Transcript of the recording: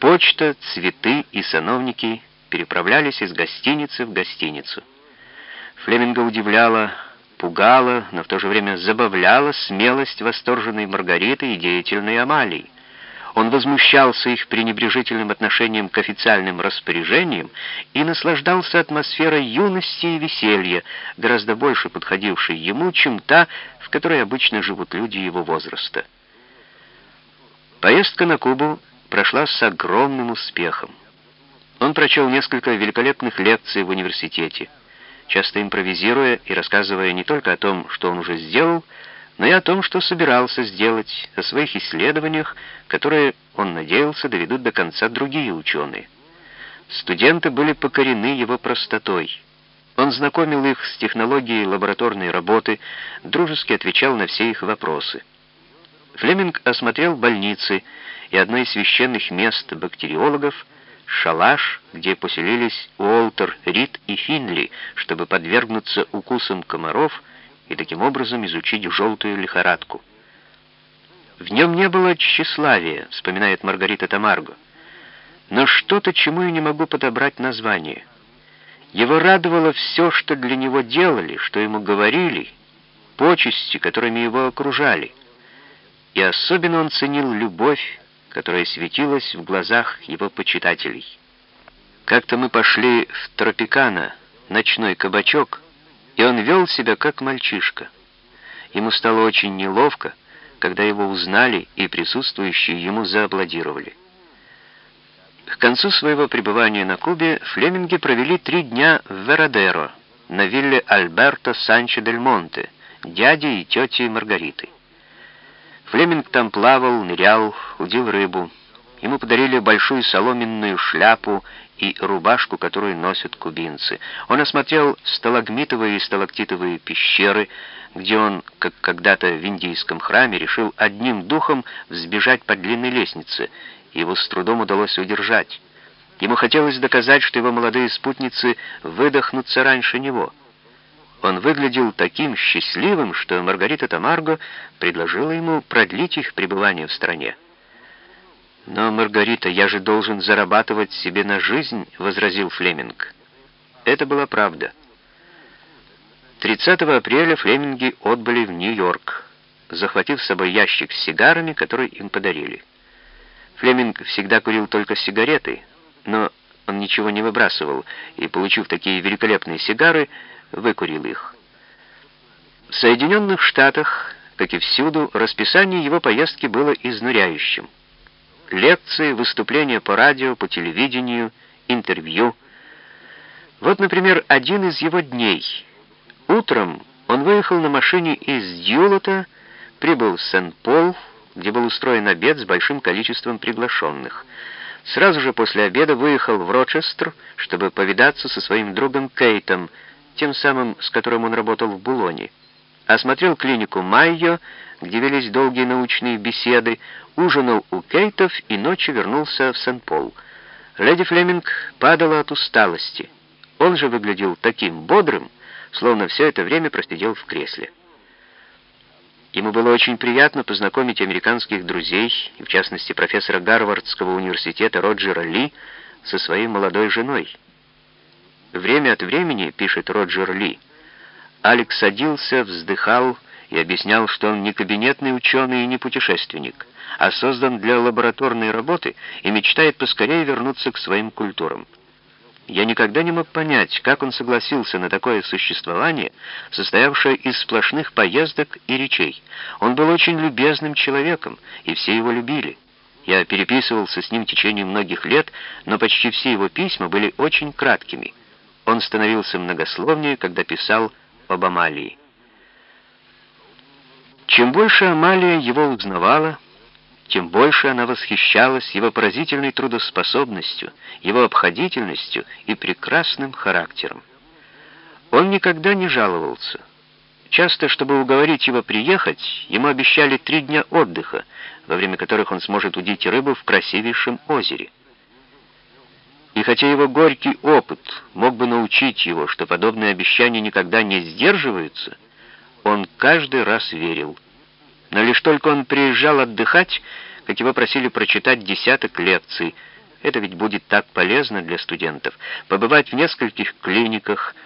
Почта, цветы и сановники переправлялись из гостиницы в гостиницу. Флеминга удивляла, пугала, но в то же время забавляла смелость восторженной Маргариты и деятельной Амалии. Он возмущался их пренебрежительным отношением к официальным распоряжениям и наслаждался атмосферой юности и веселья, гораздо больше подходившей ему, чем та, в которой обычно живут люди его возраста. Поездка на Кубу прошла с огромным успехом. Он прочел несколько великолепных лекций в университете, часто импровизируя и рассказывая не только о том, что он уже сделал, но и о том, что собирался сделать, о своих исследованиях, которые, он надеялся, доведут до конца другие ученые. Студенты были покорены его простотой. Он знакомил их с технологией лабораторной работы, дружески отвечал на все их вопросы. Флеминг осмотрел больницы и одно из священных мест бактериологов — шалаш, где поселились Уолтер, Рид и Финли, чтобы подвергнуться укусам комаров — и таким образом изучить желтую лихорадку. В нем не было тщеславия, вспоминает Маргарита Тамарго, но что-то, чему я не могу подобрать название. Его радовало все, что для него делали, что ему говорили, почести, которыми его окружали. И особенно он ценил любовь, которая светилась в глазах его почитателей. Как-то мы пошли в Тропикана, ночной кабачок, и он вел себя как мальчишка. Ему стало очень неловко, когда его узнали и присутствующие ему зааплодировали. К концу своего пребывания на Кубе Флеминги провели три дня в Верадеро, на вилле Альберто Санчо дель Монте, дяди и тети Маргариты. Флеминг там плавал, нырял, удил рыбу. Ему подарили большую соломенную шляпу и рубашку, которую носят кубинцы. Он осмотрел сталагмитовые и сталактитовые пещеры, где он, как когда-то в индийском храме, решил одним духом взбежать по длинной лестнице. Его с трудом удалось удержать. Ему хотелось доказать, что его молодые спутницы выдохнутся раньше него. Он выглядел таким счастливым, что Маргарита Тамарго предложила ему продлить их пребывание в стране. «Но, Маргарита, я же должен зарабатывать себе на жизнь», — возразил Флеминг. Это была правда. 30 апреля Флеминги отбыли в Нью-Йорк, захватив с собой ящик с сигарами, которые им подарили. Флеминг всегда курил только сигареты, но он ничего не выбрасывал, и, получив такие великолепные сигары, выкурил их. В Соединенных Штатах, как и всюду, расписание его поездки было изнуряющим лекции, выступления по радио, по телевидению, интервью. Вот, например, один из его дней. Утром он выехал на машине из Дьюлота, прибыл в Сент-Пол, где был устроен обед с большим количеством приглашенных. Сразу же после обеда выехал в Рочестер, чтобы повидаться со своим другом Кейтом, тем самым, с которым он работал в Булоне. Осмотрел клинику Майо, где велись долгие научные беседы, ужинал у Кейтов и ночью вернулся в Сен-Пол. Леди Флеминг падала от усталости. Он же выглядел таким бодрым, словно все это время просидел в кресле. Ему было очень приятно познакомить американских друзей, и в частности профессора Гарвардского университета Роджера Ли, со своей молодой женой. Время от времени, пишет Роджер Ли, Алекс садился, вздыхал и объяснял, что он не кабинетный ученый и не путешественник, а создан для лабораторной работы и мечтает поскорее вернуться к своим культурам. Я никогда не мог понять, как он согласился на такое существование, состоявшее из сплошных поездок и речей. Он был очень любезным человеком, и все его любили. Я переписывался с ним в течение многих лет, но почти все его письма были очень краткими. Он становился многословнее, когда писал об Амалии. Чем больше Амалия его узнавала, тем больше она восхищалась его поразительной трудоспособностью, его обходительностью и прекрасным характером. Он никогда не жаловался. Часто, чтобы уговорить его приехать, ему обещали три дня отдыха, во время которых он сможет удить рыбу в красивейшем озере. Хотя его горький опыт мог бы научить его, что подобные обещания никогда не сдерживаются, он каждый раз верил. Но лишь только он приезжал отдыхать, как его просили прочитать десяток лекций, Это ведь будет так полезно для студентов. Побывать в нескольких клиниках,